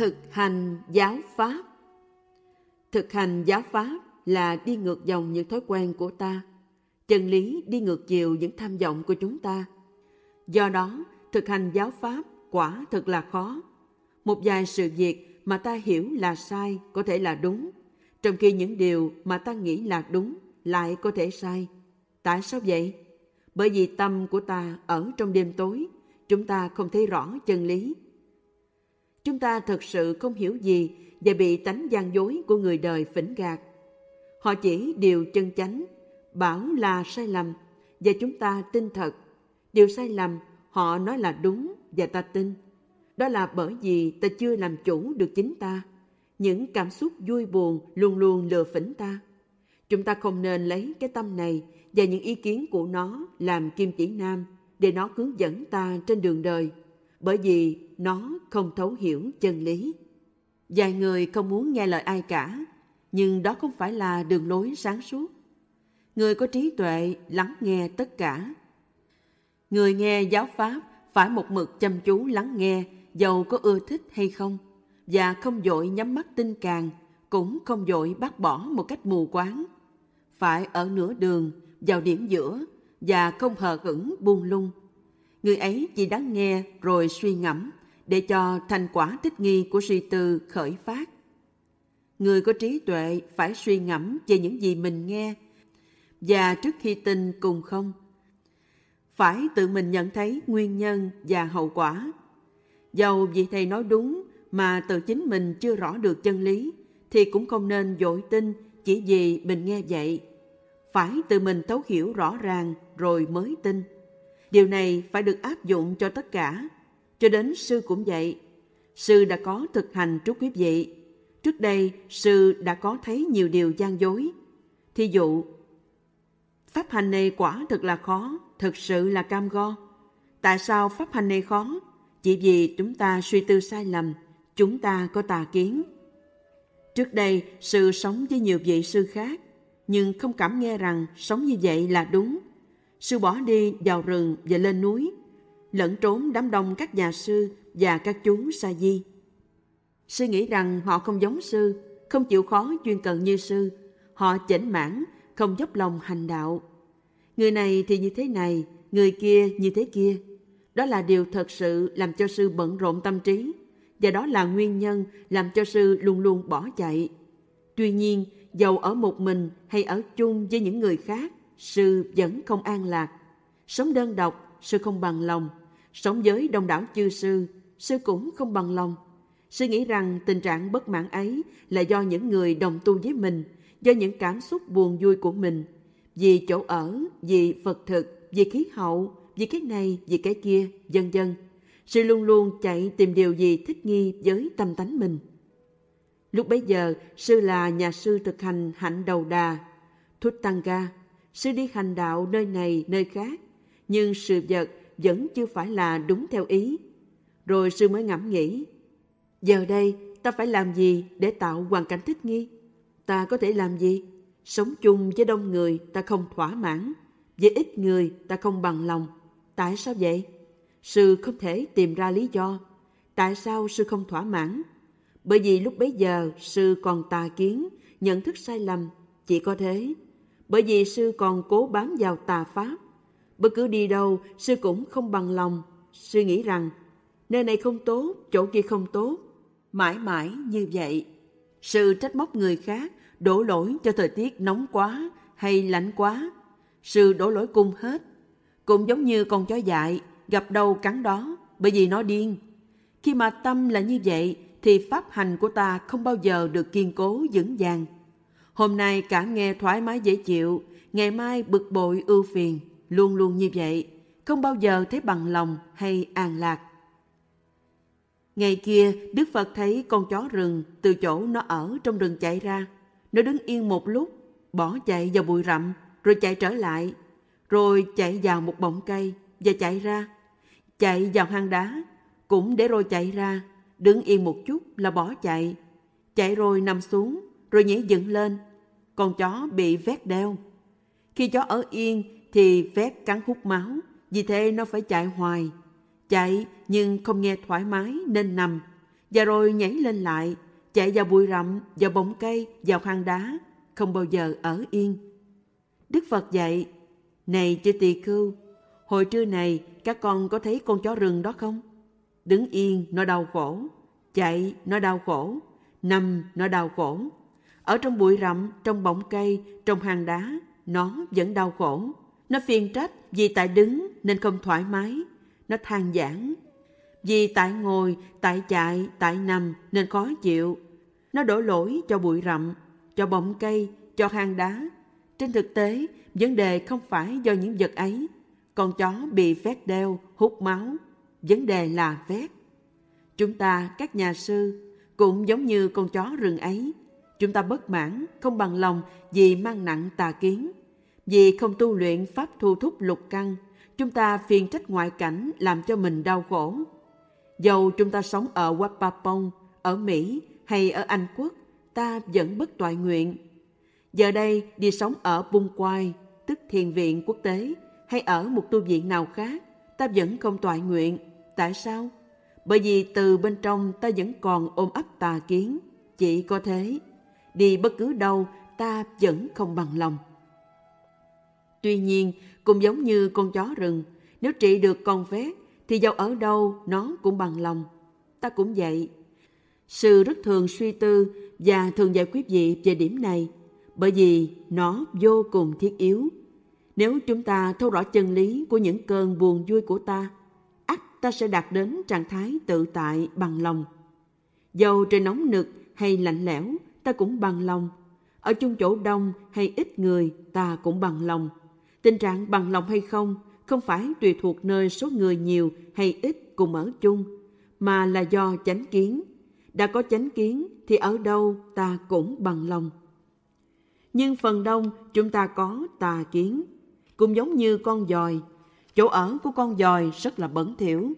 Thực hành giáo pháp Thực hành giáo pháp là đi ngược dòng những thói quen của ta. Chân lý đi ngược chiều những tham vọng của chúng ta. Do đó, thực hành giáo pháp quả thật là khó. Một vài sự việc mà ta hiểu là sai có thể là đúng, trong khi những điều mà ta nghĩ là đúng lại có thể sai. Tại sao vậy? Bởi vì tâm của ta ở trong đêm tối, chúng ta không thấy rõ chân lý. Chúng ta thật sự không hiểu gì và bị tánh gian dối của người đời phỉnh gạt. Họ chỉ điều chân chánh, bảo là sai lầm và chúng ta tin thật. Điều sai lầm họ nói là đúng và ta tin. Đó là bởi vì ta chưa làm chủ được chính ta. Những cảm xúc vui buồn luôn luôn lừa phỉnh ta. Chúng ta không nên lấy cái tâm này và những ý kiến của nó làm kim chỉ nam để nó hướng dẫn ta trên đường đời, bởi vì nó không thấu hiểu chân lý. Vài người không muốn nghe lời ai cả, nhưng đó không phải là đường lối sáng suốt. Người có trí tuệ lắng nghe tất cả. Người nghe giáo pháp phải một mực chăm chú lắng nghe dầu có ưa thích hay không, và không dội nhắm mắt tinh càng, cũng không dội bác bỏ một cách mù quáng. Phải ở nửa đường, vào điểm giữa, và không hờ hững buông lung. Người ấy chỉ đáng nghe rồi suy ngẫm để cho thành quả thích nghi của suy tư khởi phát. Người có trí tuệ phải suy ngẫm về những gì mình nghe và trước khi tin cùng không. Phải tự mình nhận thấy nguyên nhân và hậu quả. Dầu vì thầy nói đúng mà tự chính mình chưa rõ được chân lý, thì cũng không nên dội tin chỉ vì mình nghe vậy. Phải tự mình thấu hiểu rõ ràng rồi mới tin. Điều này phải được áp dụng cho tất cả. Cho đến sư cũng vậy. Sư đã có thực hành trước quý vị. Trước đây, sư đã có thấy nhiều điều gian dối. Thí dụ, pháp hành này quả thật là khó, thực sự là cam go. Tại sao pháp hành này khó? Chỉ vì chúng ta suy tư sai lầm, chúng ta có tà kiến. Trước đây, sư sống với nhiều vị sư khác, nhưng không cảm nghe rằng sống như vậy là đúng. Sư bỏ đi vào rừng và lên núi, lẫn trốn đám đông các nhà sư và các chú sa di. Sư nghĩ rằng họ không giống sư, không chịu khó chuyên cần như sư. Họ chảnh mãn, không dốc lòng hành đạo. Người này thì như thế này, người kia như thế kia. Đó là điều thật sự làm cho sư bận rộn tâm trí, và đó là nguyên nhân làm cho sư luôn luôn bỏ chạy. Tuy nhiên, dầu ở một mình hay ở chung với những người khác, sư vẫn không an lạc. Sống đơn độc, sư không bằng lòng. Sống với đông đảo chư sư, sư cũng không bằng lòng. Sư nghĩ rằng tình trạng bất mãn ấy là do những người đồng tu với mình, do những cảm xúc buồn vui của mình, vì chỗ ở, vì Phật thực, vì khí hậu, vì cái này, vì cái kia, vân vân. Sư luôn luôn chạy tìm điều gì thích nghi với tâm tánh mình. Lúc bấy giờ, sư là nhà sư thực hành hạnh đầu đà, Thút Tăng Ga. Sư đi hành đạo nơi này, nơi khác, nhưng sự vật vẫn chưa phải là đúng theo ý. Rồi sư mới ngẫm nghĩ, giờ đây ta phải làm gì để tạo hoàn cảnh thích nghi? Ta có thể làm gì? Sống chung với đông người ta không thỏa mãn, với ít người ta không bằng lòng. Tại sao vậy? Sư không thể tìm ra lý do. Tại sao sư không thỏa mãn? Bởi vì lúc bấy giờ sư còn tà kiến, nhận thức sai lầm, chỉ có thế. Bởi vì sư còn cố bám vào tà pháp. Bất cứ đi đâu, sư cũng không bằng lòng. Sư nghĩ rằng, nơi này không tốt, chỗ kia không tốt. Mãi mãi như vậy. Sư trách móc người khác, đổ lỗi cho thời tiết nóng quá hay lạnh quá. Sư đổ lỗi cung hết. Cũng giống như con chó dại, gặp đâu cắn đó, bởi vì nó điên. Khi mà tâm là như vậy, thì pháp hành của ta không bao giờ được kiên cố vững vàng. Hôm nay cả nghe thoải mái dễ chịu, ngày mai bực bội ưu phiền, luôn luôn như vậy, không bao giờ thấy bằng lòng hay an lạc. Ngày kia, Đức Phật thấy con chó rừng từ chỗ nó ở trong rừng chạy ra. Nó đứng yên một lúc, bỏ chạy vào bụi rậm, rồi chạy trở lại, rồi chạy vào một bọng cây và chạy ra. Chạy vào hang đá, cũng để rồi chạy ra, đứng yên một chút là bỏ chạy. Chạy rồi nằm xuống, rồi nhảy dựng lên. Con chó bị vét đeo. Khi chó ở yên thì vét cắn hút máu, vì thế nó phải chạy hoài. Chạy nhưng không nghe thoải mái nên nằm. và rồi nhảy lên lại, chạy vào bụi rậm, vào bóng cây, vào hang đá, không bao giờ ở yên. Đức Phật dạy, này chư tỳ khưu, hồi trưa này các con có thấy con chó rừng đó không? Đứng yên, nó đau khổ. Chạy, nó đau khổ. Nằm, nó đau khổ. Ở trong bụi rậm, trong bóng cây, trong hang đá, nó vẫn đau khổ. Nó phiền trách vì tại đứng nên không thoải mái. Nó than giảng. Vì tại ngồi, tại chạy, tại nằm nên khó chịu. Nó đổ lỗi cho bụi rậm, cho bóng cây, cho hang đá. Trên thực tế, vấn đề không phải do những vật ấy. Con chó bị vét đeo, hút máu. Vấn đề là vét. Chúng ta, các nhà sư, cũng giống như con chó rừng ấy. Chúng ta bất mãn, không bằng lòng vì mang nặng tà kiến. Vì không tu luyện pháp thu thúc lục căn, chúng ta phiền trách ngoại cảnh làm cho mình đau khổ. Dầu chúng ta sống ở Wapapong, ở Mỹ hay ở Anh Quốc, ta vẫn bất toại nguyện. Giờ đây đi sống ở Bung Quai, tức thiền viện quốc tế, hay ở một tu viện nào khác, ta vẫn không toại nguyện. Tại sao? Bởi vì từ bên trong ta vẫn còn ôm ấp tà kiến. Chỉ có thế. Đi bất cứ đâu ta vẫn không bằng lòng. Tuy nhiên, cũng giống như con chó rừng, nếu trị được con vét thì dẫu ở đâu nó cũng bằng lòng. Ta cũng vậy. Sư rất thường suy tư và thường giải quyết gì về điểm này bởi vì nó vô cùng thiết yếu. Nếu chúng ta thấu rõ chân lý của những cơn buồn vui của ta, ắt ta sẽ đạt đến trạng thái tự tại bằng lòng. Dầu trời nóng nực hay lạnh lẽo, ta cũng bằng lòng. Ở chung chỗ đông hay ít người, ta cũng bằng lòng. Tình trạng bằng lòng hay không không phải tùy thuộc nơi số người nhiều hay ít cùng ở chung, mà là do chánh kiến. Đã có chánh kiến thì ở đâu ta cũng bằng lòng. Nhưng phần đông chúng ta có tà kiến, cũng giống như con dòi. Chỗ ở của con dòi rất là bẩn thỉu.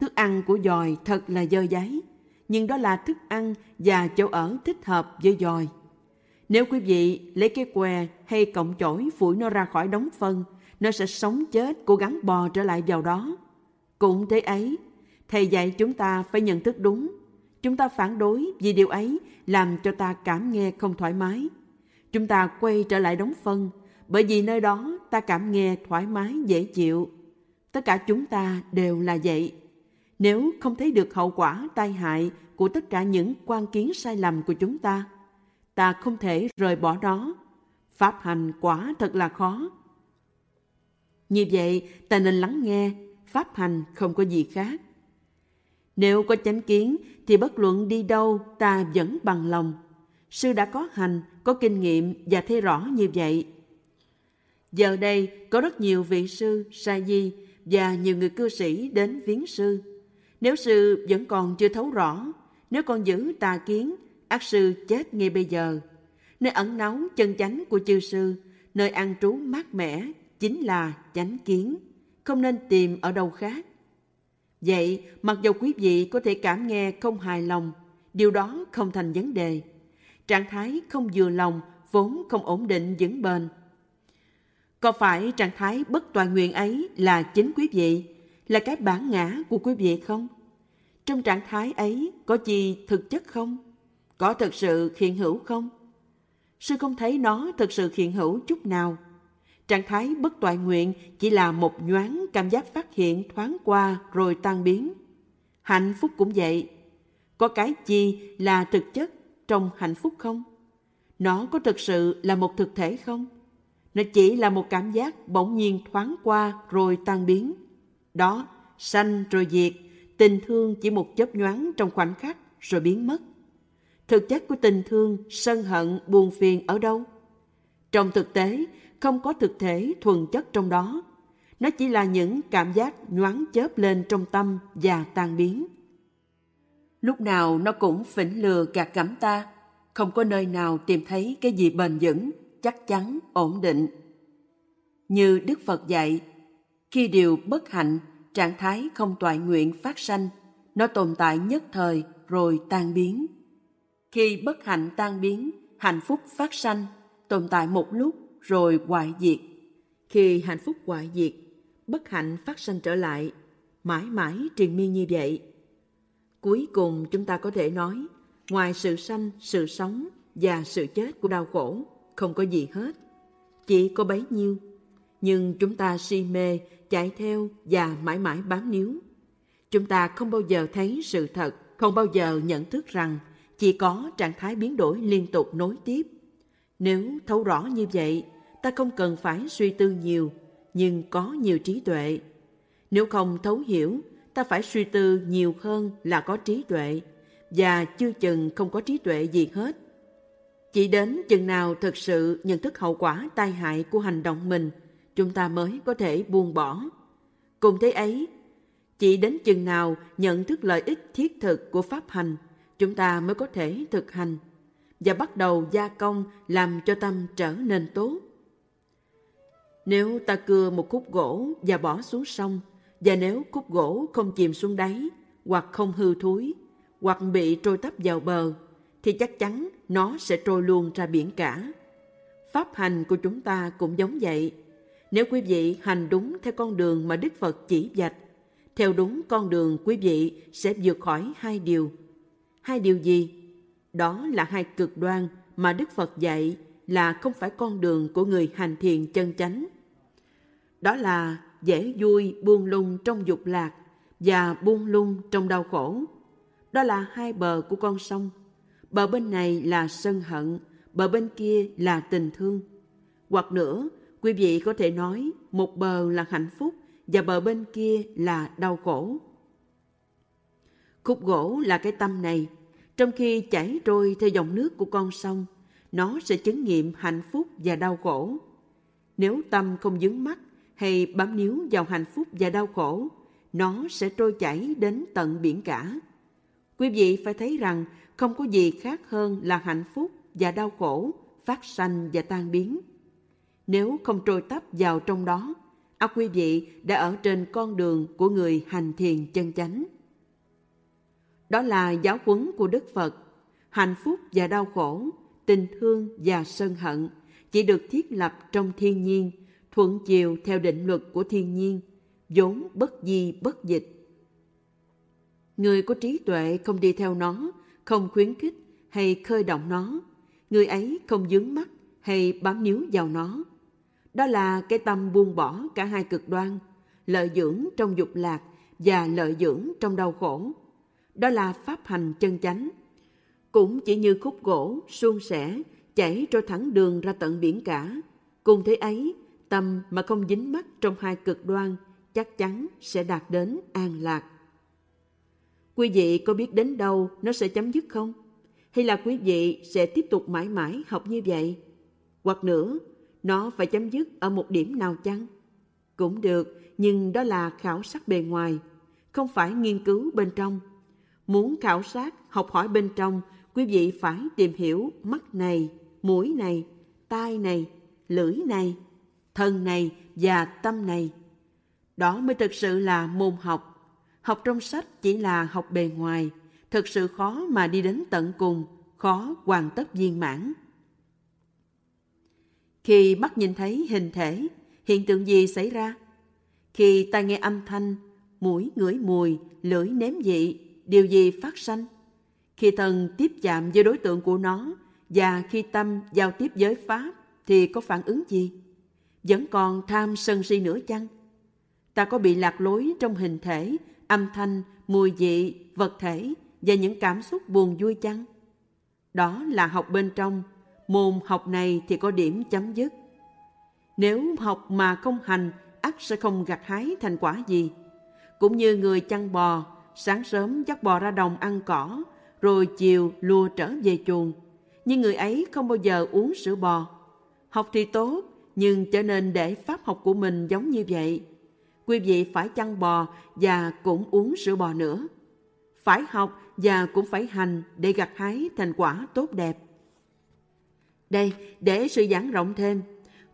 Thức ăn của dòi thật là dơ giấy, nhưng đó là thức ăn và chỗ ở thích hợp với dòi. Nếu quý vị lấy cái que hay cọng chổi phủi nó ra khỏi đống phân, nó sẽ sống chết cố gắng bò trở lại vào đó. Cũng thế ấy, thầy dạy chúng ta phải nhận thức đúng. Chúng ta phản đối vì điều ấy làm cho ta cảm nghe không thoải mái. Chúng ta quay trở lại đống phân, bởi vì nơi đó ta cảm nghe thoải mái dễ chịu. Tất cả chúng ta đều là vậy. Nếu không thấy được hậu quả tai hại của tất cả những quan kiến sai lầm của chúng ta, ta không thể rời bỏ nó. Pháp hành quả thật là khó. Như vậy, ta nên lắng nghe, pháp hành không có gì khác. Nếu có chánh kiến thì bất luận đi đâu ta vẫn bằng lòng. Sư đã có hành, có kinh nghiệm và thấy rõ như vậy. Giờ đây có rất nhiều vị sư, sa di và nhiều người cư sĩ đến viếng sư. Nếu sư vẫn còn chưa thấu rõ, nếu con giữ tà kiến, ác sư chết ngay bây giờ. Nơi ẩn náu chân chánh của chư sư, nơi ăn trú mát mẻ chính là chánh kiến, không nên tìm ở đâu khác. Vậy, mặc dù quý vị có thể cảm nghe không hài lòng, điều đó không thành vấn đề. Trạng thái không vừa lòng vốn không ổn định vững bền. Có phải trạng thái bất toàn nguyện ấy là chính quý vị, là cái bản ngã của quý vị không? Trong trạng thái ấy có gì thực chất không? Có thực sự hiện hữu không? Sư không thấy nó thực sự hiện hữu chút nào. Trạng thái bất toại nguyện chỉ là một nhoáng cảm giác phát hiện thoáng qua rồi tan biến. Hạnh phúc cũng vậy. Có cái gì là thực chất trong hạnh phúc không? Nó có thực sự là một thực thể không? Nó chỉ là một cảm giác bỗng nhiên thoáng qua rồi tan biến. Đó, sanh rồi diệt, tình thương chỉ một chớp nhoáng trong khoảnh khắc rồi biến mất. Thực chất của tình thương, sân hận, buồn phiền ở đâu? Trong thực tế, không có thực thể thuần chất trong đó. Nó chỉ là những cảm giác nhoáng chớp lên trong tâm và tan biến. Lúc nào nó cũng phỉnh lừa gạt gẫm ta, không có nơi nào tìm thấy cái gì bền vững, chắc chắn, ổn định. Như Đức Phật dạy, khi điều bất hạnh, trạng thái không toại nguyện phát sanh, nó tồn tại nhất thời rồi tan biến. Khi bất hạnh tan biến, hạnh phúc phát sanh, tồn tại một lúc rồi hoại diệt. Khi hạnh phúc hoại diệt, bất hạnh phát sanh trở lại, mãi mãi triền miên như vậy. Cuối cùng chúng ta có thể nói, ngoài sự sanh, sự sống và sự chết của đau khổ, không có gì hết. Chỉ có bấy nhiêu. Nhưng chúng ta si mê, chạy theo và mãi mãi bám níu. Chúng ta không bao giờ thấy sự thật, không bao giờ nhận thức rằng chỉ có trạng thái biến đổi liên tục nối tiếp. Nếu thấu rõ như vậy, ta không cần phải suy tư nhiều, nhưng có nhiều trí tuệ. Nếu không thấu hiểu, ta phải suy tư nhiều hơn là có trí tuệ, và chưa chừng không có trí tuệ gì hết. Chỉ đến chừng nào thực sự nhận thức hậu quả tai hại của hành động mình, chúng ta mới có thể buông bỏ. Cùng thế ấy, chỉ đến chừng nào nhận thức lợi ích thiết thực của pháp hành, chúng ta mới có thể thực hành và bắt đầu gia công làm cho tâm trở nên tốt. Nếu ta cưa một khúc gỗ và bỏ xuống sông, và nếu khúc gỗ không chìm xuống đáy, hoặc không hư thúi, hoặc bị trôi tấp vào bờ, thì chắc chắn nó sẽ trôi luôn ra biển cả. Pháp hành của chúng ta cũng giống vậy. Nếu quý vị hành đúng theo con đường mà Đức Phật chỉ dạch, theo đúng con đường quý vị sẽ vượt khỏi hai điều. Hai điều gì? Đó là hai cực đoan mà Đức Phật dạy là không phải con đường của người hành thiền chân chánh. Đó là dễ vui buông lung trong dục lạc và buông lung trong đau khổ. Đó là hai bờ của con sông. Bờ bên này là sân hận, bờ bên kia là tình thương. Hoặc nữa, quý vị có thể nói một bờ là hạnh phúc và bờ bên kia là đau khổ. Khúc gỗ là cái tâm này, trong khi chảy trôi theo dòng nước của con sông, nó sẽ chứng nghiệm hạnh phúc và đau khổ. Nếu tâm không dướng mắt hay bám níu vào hạnh phúc và đau khổ, nó sẽ trôi chảy đến tận biển cả. Quý vị phải thấy rằng không có gì khác hơn là hạnh phúc và đau khổ phát sanh và tan biến. Nếu không trôi tấp vào trong đó, ác quý vị đã ở trên con đường của người hành thiền chân chánh. Đó là giáo huấn của Đức Phật. Hạnh phúc và đau khổ, tình thương và sân hận chỉ được thiết lập trong thiên nhiên, thuận chiều theo định luật của thiên nhiên, vốn bất di bất dịch. Người có trí tuệ không đi theo nó, không khuyến khích hay khơi động nó. Người ấy không dướng mắt hay bám níu vào nó. Đó là cái tâm buông bỏ cả hai cực đoan, lợi dưỡng trong dục lạc và lợi dưỡng trong đau khổ. Đó là pháp hành chân chánh. Cũng chỉ như khúc gỗ, suôn sẻ, chảy trôi thẳng đường ra tận biển cả. Cùng thế ấy, tâm mà không dính mắc trong hai cực đoan chắc chắn sẽ đạt đến an lạc. Quý vị có biết đến đâu nó sẽ chấm dứt không? Hay là quý vị sẽ tiếp tục mãi mãi học như vậy? Hoặc nữa, nó phải chấm dứt ở một điểm nào chăng? Cũng được, nhưng đó là khảo sát bề ngoài, không phải nghiên cứu bên trong. Muốn khảo sát, học hỏi bên trong, quý vị phải tìm hiểu mắt này, mũi này, tai này, lưỡi này, thân này và tâm này. Đó mới thực sự là môn học. Học trong sách chỉ là học bề ngoài, thực sự khó mà đi đến tận cùng, khó hoàn tất viên mãn. Khi mắt nhìn thấy hình thể, hiện tượng gì xảy ra? Khi tai nghe âm thanh, mũi ngửi mùi, lưỡi nếm vị, điều gì phát sanh? Khi thần tiếp chạm với đối tượng của nó và khi tâm giao tiếp với Pháp thì có phản ứng gì? Vẫn còn tham sân si nữa chăng? Ta có bị lạc lối trong hình thể, âm thanh, mùi vị, vật thể và những cảm xúc buồn vui chăng? Đó là học bên trong, môn học này thì có điểm chấm dứt. Nếu học mà không hành, ắt sẽ không gặt hái thành quả gì. Cũng như người chăn bò, sáng sớm dắt bò ra đồng ăn cỏ, rồi chiều lùa trở về chuồng. Nhưng người ấy không bao giờ uống sữa bò. Học thì tốt, nhưng trở nên để pháp học của mình giống như vậy. Quý vị phải chăn bò và cũng uống sữa bò nữa. Phải học và cũng phải hành để gặt hái thành quả tốt đẹp. Đây, để sự giảng rộng thêm,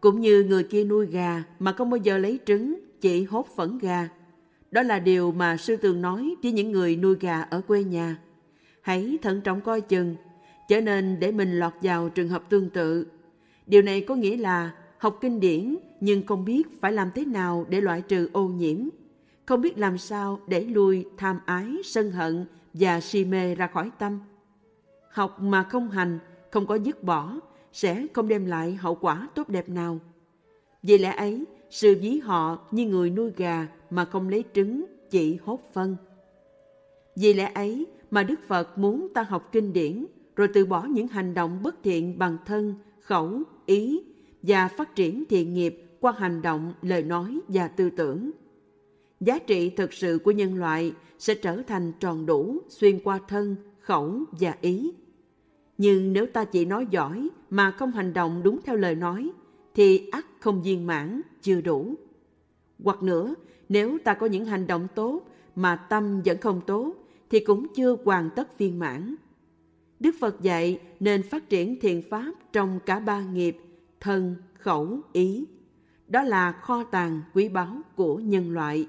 cũng như người kia nuôi gà mà không bao giờ lấy trứng, chỉ hốt phẫn gà. Đó là điều mà sư tường nói với những người nuôi gà ở quê nhà. Hãy thận trọng coi chừng, trở nên để mình lọt vào trường hợp tương tự. Điều này có nghĩa là học kinh điển nhưng không biết phải làm thế nào để loại trừ ô nhiễm, không biết làm sao để lui tham ái, sân hận và si mê ra khỏi tâm. Học mà không hành, không có dứt bỏ, sẽ không đem lại hậu quả tốt đẹp nào. Vì lẽ ấy, sự ví họ như người nuôi gà mà không lấy trứng, chỉ hốt phân. Vì lẽ ấy mà Đức Phật muốn ta học kinh điển rồi từ bỏ những hành động bất thiện bằng thân, khẩu, ý và phát triển thiện nghiệp qua hành động, lời nói và tư tưởng. Giá trị thực sự của nhân loại sẽ trở thành tròn đủ xuyên qua thân, khẩu và ý. Nhưng nếu ta chỉ nói giỏi mà không hành động đúng theo lời nói, thì ắt không viên mãn, chưa đủ. Hoặc nữa, nếu ta có những hành động tốt mà tâm vẫn không tốt, thì cũng chưa hoàn tất viên mãn. Đức Phật dạy nên phát triển thiện pháp trong cả ba nghiệp, thân, khẩu, ý. Đó là kho tàng quý báu của nhân loại.